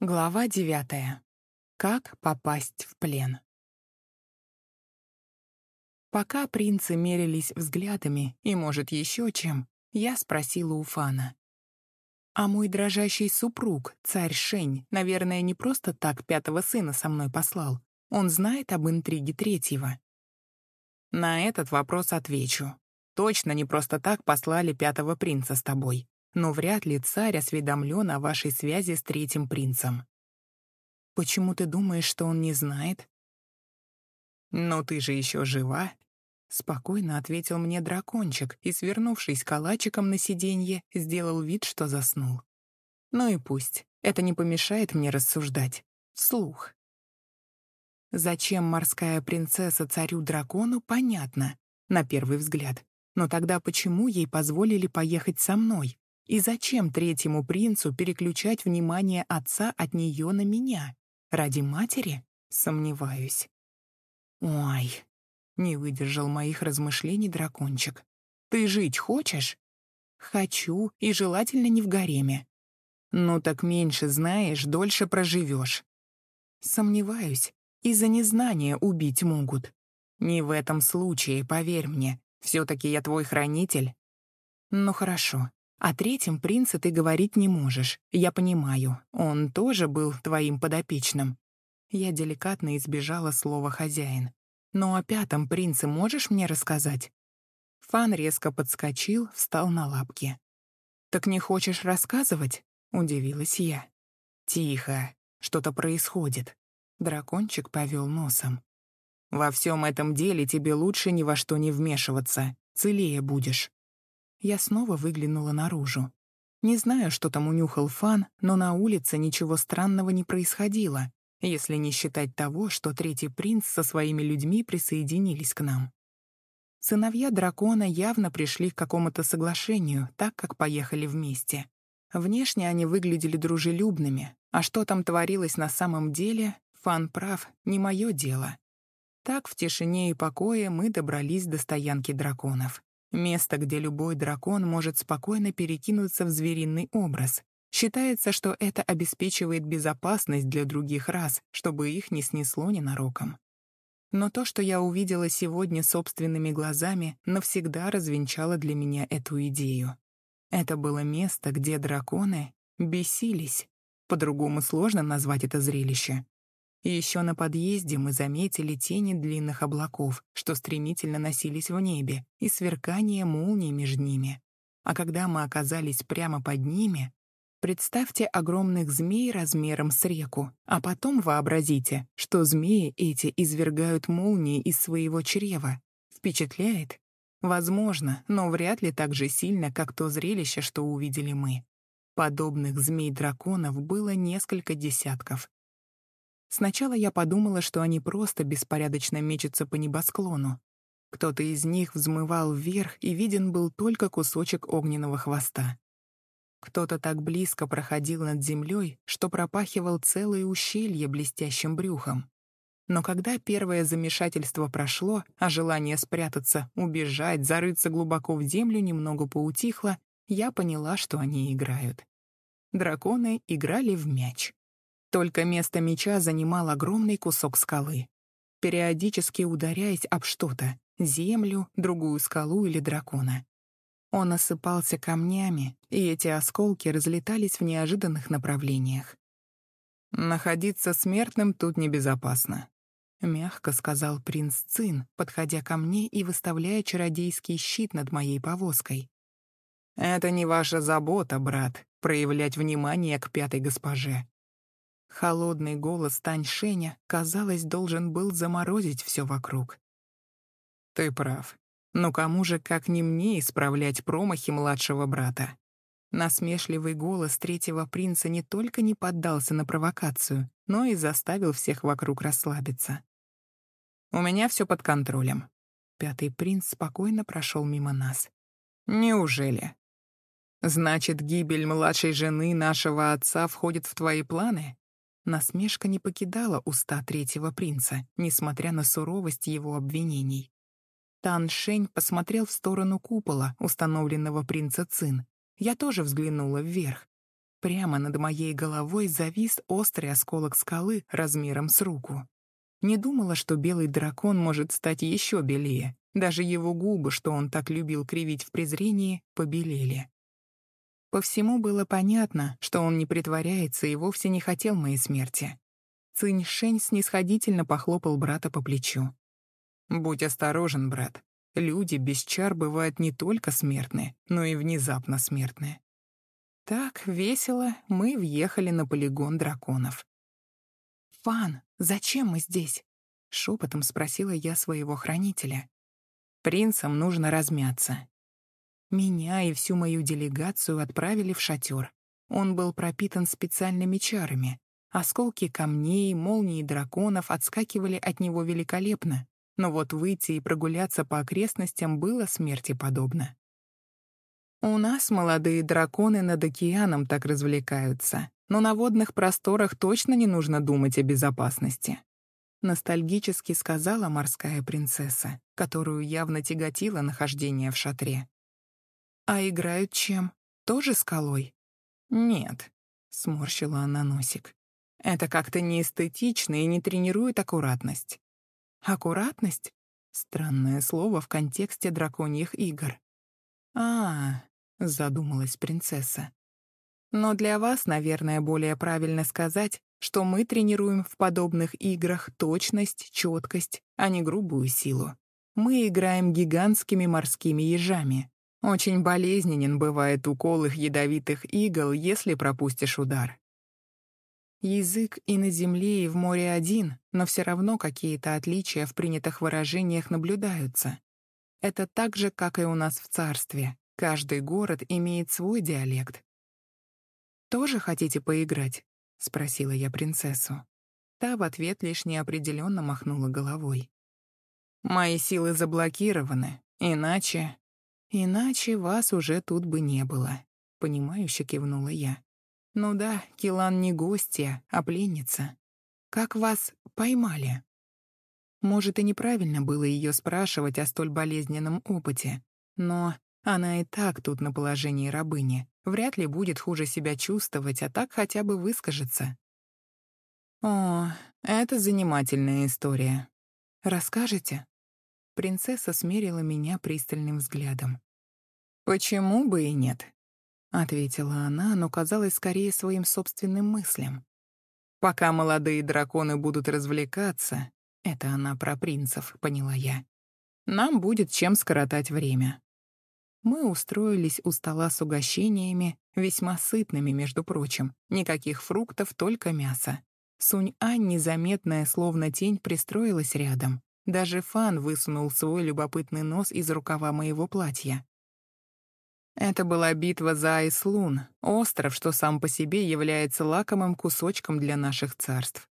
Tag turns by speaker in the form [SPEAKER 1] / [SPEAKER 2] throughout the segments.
[SPEAKER 1] Глава девятая. Как попасть в плен? Пока принцы мерились взглядами и, может, еще чем, я спросила у Фана. «А мой дрожащий супруг, царь Шень, наверное, не просто так пятого сына со мной послал. Он знает об интриге третьего?» На этот вопрос отвечу. Точно не просто так послали пятого принца с тобой но вряд ли царь осведомлен о вашей связи с третьим принцем. Почему ты думаешь, что он не знает? «Но ты же еще жива?» Спокойно ответил мне дракончик и, свернувшись калачиком на сиденье, сделал вид, что заснул. Ну и пусть, это не помешает мне рассуждать. Вслух. Зачем морская принцесса царю-дракону, понятно, на первый взгляд. Но тогда почему ей позволили поехать со мной? И зачем третьему принцу переключать внимание отца от нее на меня? Ради матери? Сомневаюсь. Ой, не выдержал моих размышлений дракончик. Ты жить хочешь? Хочу, и желательно не в гареме. Ну так меньше знаешь, дольше проживешь. Сомневаюсь, из-за незнания убить могут. Не в этом случае, поверь мне. Все-таки я твой хранитель. Ну хорошо, о третьем принце ты говорить не можешь. Я понимаю, он тоже был твоим подопечным. Я деликатно избежала слова «хозяин». Но о пятом принце можешь мне рассказать? Фан резко подскочил, встал на лапки. «Так не хочешь рассказывать?» — удивилась я. «Тихо, что-то происходит». Дракончик повел носом. «Во всем этом деле тебе лучше ни во что не вмешиваться, целее будешь». Я снова выглянула наружу. Не знаю, что там унюхал Фан, но на улице ничего странного не происходило, если не считать того, что третий принц со своими людьми присоединились к нам. Сыновья дракона явно пришли к какому-то соглашению, так как поехали вместе. Внешне они выглядели дружелюбными, а что там творилось на самом деле, Фан прав, не мое дело. Так в тишине и покое мы добрались до стоянки драконов. Место, где любой дракон может спокойно перекинуться в звериный образ. Считается, что это обеспечивает безопасность для других рас, чтобы их не снесло ненароком. Но то, что я увидела сегодня собственными глазами, навсегда развенчало для меня эту идею. Это было место, где драконы бесились. По-другому сложно назвать это зрелище. И еще на подъезде мы заметили тени длинных облаков, что стремительно носились в небе, и сверкание молний между ними. А когда мы оказались прямо под ними, представьте огромных змей размером с реку, а потом вообразите, что змеи эти извергают молнии из своего чрева. Впечатляет? Возможно, но вряд ли так же сильно, как то зрелище, что увидели мы. Подобных змей-драконов было несколько десятков, Сначала я подумала, что они просто беспорядочно мечутся по небосклону. Кто-то из них взмывал вверх, и виден был только кусочек огненного хвоста. Кто-то так близко проходил над землей, что пропахивал целое ущелье блестящим брюхом. Но когда первое замешательство прошло, а желание спрятаться, убежать, зарыться глубоко в землю немного поутихло, я поняла, что они играют. Драконы играли в мяч. Только место меча занимал огромный кусок скалы. Периодически ударяясь об что-то — землю, другую скалу или дракона. Он осыпался камнями, и эти осколки разлетались в неожиданных направлениях. «Находиться смертным тут небезопасно», — мягко сказал принц Цин, подходя ко мне и выставляя чародейский щит над моей повозкой. «Это не ваша забота, брат, проявлять внимание к пятой госпоже. Холодный голос Таньшеня, казалось, должен был заморозить все вокруг. «Ты прав. Но кому же, как не мне, исправлять промахи младшего брата?» Насмешливый голос третьего принца не только не поддался на провокацию, но и заставил всех вокруг расслабиться. «У меня все под контролем». Пятый принц спокойно прошел мимо нас. «Неужели? Значит, гибель младшей жены нашего отца входит в твои планы?» Насмешка не покидала уста третьего принца, несмотря на суровость его обвинений. Тан Шень посмотрел в сторону купола, установленного принца Цин. Я тоже взглянула вверх. Прямо над моей головой завис острый осколок скалы размером с руку. Не думала, что белый дракон может стать еще белее. Даже его губы, что он так любил кривить в презрении, побелели. По всему было понятно, что он не притворяется и вовсе не хотел моей смерти. Цинь Шень снисходительно похлопал брата по плечу. «Будь осторожен, брат. Люди без чар бывают не только смертны, но и внезапно смертны». Так, весело, мы въехали на полигон драконов. «Фан, зачем мы здесь?» — шепотом спросила я своего хранителя. «Принцам нужно размяться». Меня и всю мою делегацию отправили в шатер. Он был пропитан специальными чарами. Осколки камней, молнии драконов отскакивали от него великолепно, но вот выйти и прогуляться по окрестностям было смерти подобно. У нас молодые драконы над океаном так развлекаются, но на водных просторах точно не нужно думать о безопасности. Ностальгически сказала морская принцесса, которую явно тяготило нахождение в шатре. «А играют чем? Тоже скалой?» «Нет», — сморщила она носик. «Это как-то неэстетично и не тренирует аккуратность». «Аккуратность?» — странное слово в контексте драконьих игр. «А, — задумалась принцесса. «Но для вас, наверное, более правильно сказать, что мы тренируем в подобных играх точность, четкость, а не грубую силу. Мы играем гигантскими морскими ежами. Очень болезненен бывает укол их ядовитых игл, если пропустишь удар. Язык и на земле, и в море один, но все равно какие-то отличия в принятых выражениях наблюдаются. Это так же, как и у нас в царстве. Каждый город имеет свой диалект. «Тоже хотите поиграть?» — спросила я принцессу. Та в ответ лишь неопределенно махнула головой. «Мои силы заблокированы, иначе...» «Иначе вас уже тут бы не было», — понимающе кивнула я. «Ну да, Килан не гостья, а пленница. Как вас поймали?» Может, и неправильно было ее спрашивать о столь болезненном опыте, но она и так тут на положении рабыни. Вряд ли будет хуже себя чувствовать, а так хотя бы выскажется. О, это занимательная история. Расскажете? Принцесса смерила меня пристальным взглядом. «Почему бы и нет?» — ответила она, но казалось скорее своим собственным мыслям. «Пока молодые драконы будут развлекаться, это она про принцев, поняла я, нам будет чем скоротать время мы устроились у стола с угощениями, весьма сытными, между прочим. Никаких фруктов, только мясо. Сунь-Ань, незаметная, словно тень, пристроилась рядом. Даже Фан высунул свой любопытный нос из рукава моего платья. Это была битва за Айслун, остров, что сам по себе является лакомым кусочком для наших царств.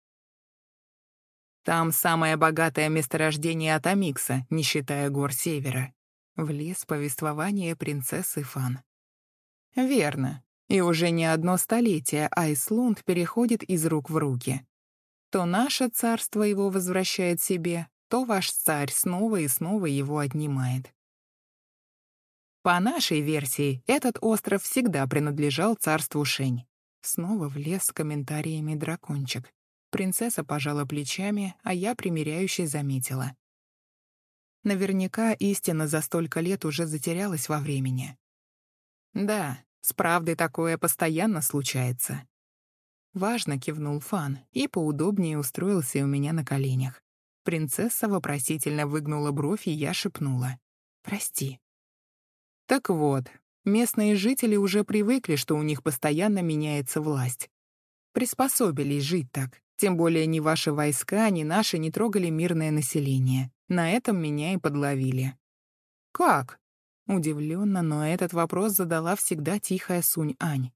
[SPEAKER 1] Там самое богатое месторождение Атомикса, не считая гор Севера. Влез повествование принцессы Фан. Верно. И уже не одно столетие Айслунд переходит из рук в руки. То наше царство его возвращает себе, то ваш царь снова и снова его отнимает. По нашей версии, этот остров всегда принадлежал царству Шень. Снова влез с комментариями дракончик. Принцесса пожала плечами, а я примиряюще заметила. Наверняка истина за столько лет уже затерялась во времени. Да, с правдой такое постоянно случается. Важно кивнул Фан и поудобнее устроился у меня на коленях. Принцесса вопросительно выгнула бровь, и я шепнула. «Прости». Так вот, местные жители уже привыкли, что у них постоянно меняется власть. Приспособились жить так. Тем более ни ваши войска, ни наши не трогали мирное население. На этом меня и подловили. «Как?» Удивленно, но этот вопрос задала всегда тихая Сунь-Ань.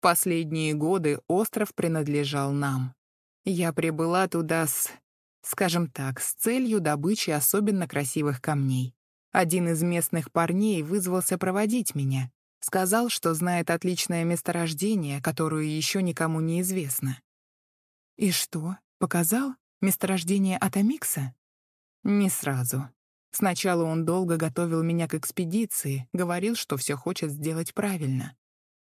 [SPEAKER 1] Последние годы остров принадлежал нам. Я прибыла туда с, скажем так, с целью добычи особенно красивых камней. Один из местных парней вызвался проводить меня. Сказал, что знает отличное месторождение, которое еще никому не известно. «И что, показал? Месторождение Атомикса?» «Не сразу. Сначала он долго готовил меня к экспедиции, говорил, что все хочет сделать правильно.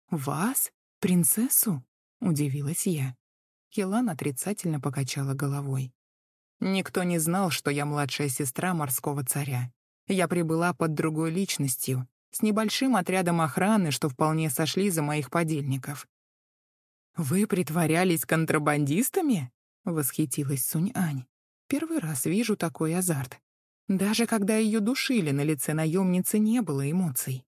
[SPEAKER 1] «Вас? принцессу?» — удивилась я. Хелан отрицательно покачала головой. «Никто не знал, что я младшая сестра морского царя. Я прибыла под другой личностью, с небольшим отрядом охраны, что вполне сошли за моих подельников. «Вы притворялись контрабандистами?» — восхитилась Сунь-Ань. «Первый раз вижу такой азарт. Даже когда ее душили, на лице наемницы не было эмоций.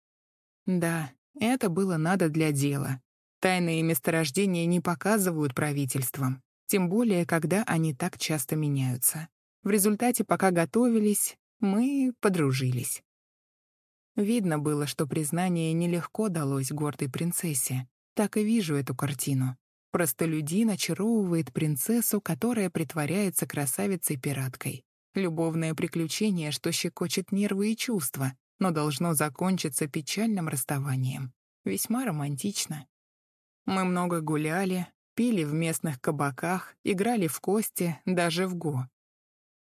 [SPEAKER 1] Да, это было надо для дела. Тайные месторождения не показывают правительствам, тем более, когда они так часто меняются. В результате, пока готовились, мы подружились. Видно было, что признание нелегко далось гордой принцессе. Так и вижу эту картину. Простолюдин очаровывает принцессу, которая притворяется красавицей-пираткой. Любовное приключение, что щекочет нервы и чувства, но должно закончиться печальным расставанием. Весьма романтично. Мы много гуляли, пили в местных кабаках, играли в кости, даже в го.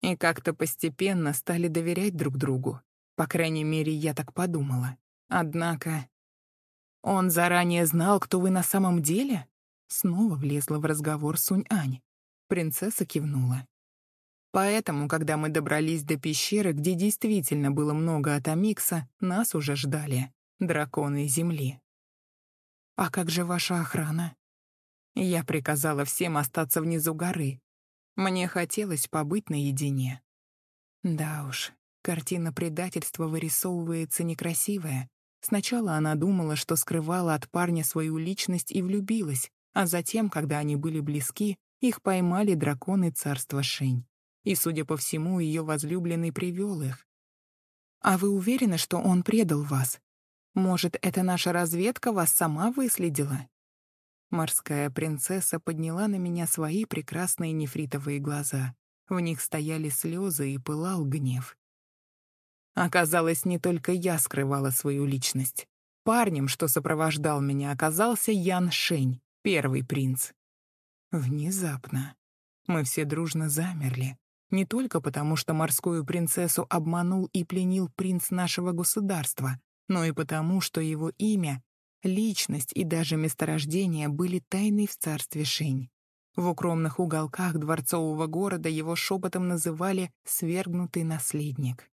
[SPEAKER 1] И как-то постепенно стали доверять друг другу. По крайней мере, я так подумала. Однако... «Он заранее знал, кто вы на самом деле?» Снова влезла в разговор Сунь-Ань. Принцесса кивнула. Поэтому, когда мы добрались до пещеры, где действительно было много атомикса, нас уже ждали драконы Земли. «А как же ваша охрана?» Я приказала всем остаться внизу горы. Мне хотелось побыть наедине. Да уж, Картина предательства вырисовывается некрасивая. Сначала она думала, что скрывала от парня свою личность и влюбилась, а затем, когда они были близки, их поймали драконы царства Шень. И, судя по всему, ее возлюбленный привел их. «А вы уверены, что он предал вас? Может, это наша разведка вас сама выследила?» Морская принцесса подняла на меня свои прекрасные нефритовые глаза. В них стояли слезы и пылал гнев. Оказалось, не только я скрывала свою личность. Парнем, что сопровождал меня, оказался Ян Шень, первый принц. Внезапно. Мы все дружно замерли. Не только потому, что морскую принцессу обманул и пленил принц нашего государства, но и потому, что его имя, личность и даже месторождение были тайной в царстве Шень. В укромных уголках дворцового города его шепотом называли «свергнутый наследник».